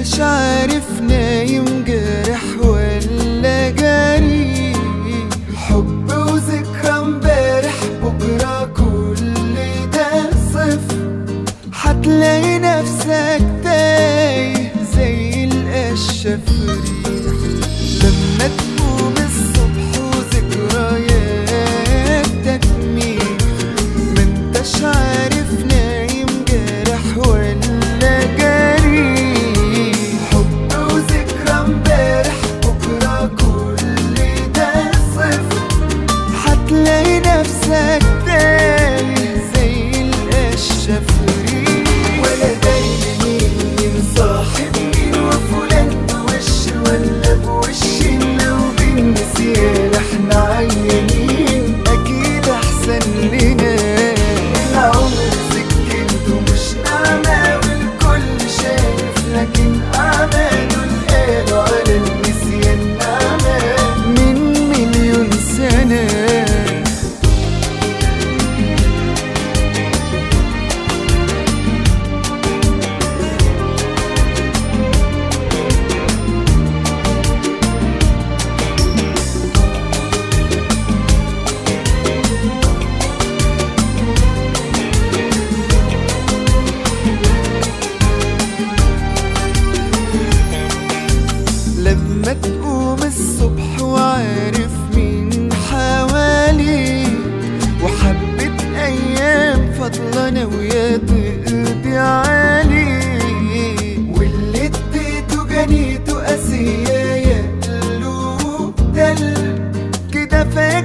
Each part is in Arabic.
مش عارف نام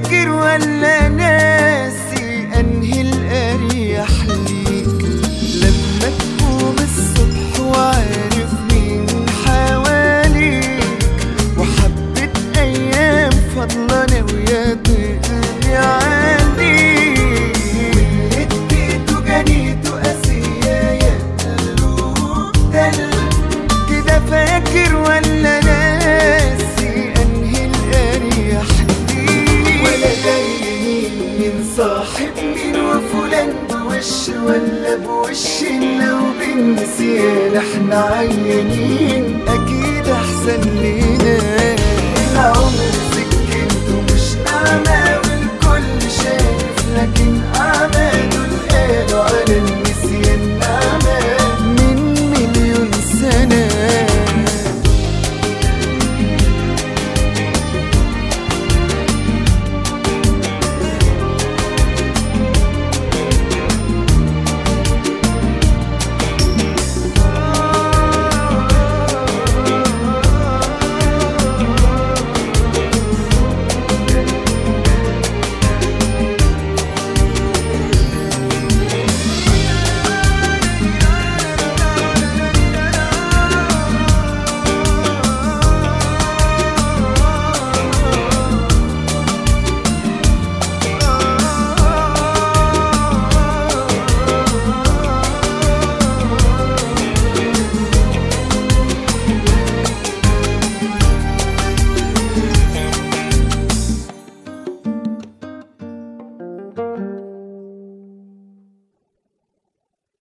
فاكر ولا ناسي أنهي بوش ولا بوشنا بنسيان إحنا عيانين أكيد أحسن لي.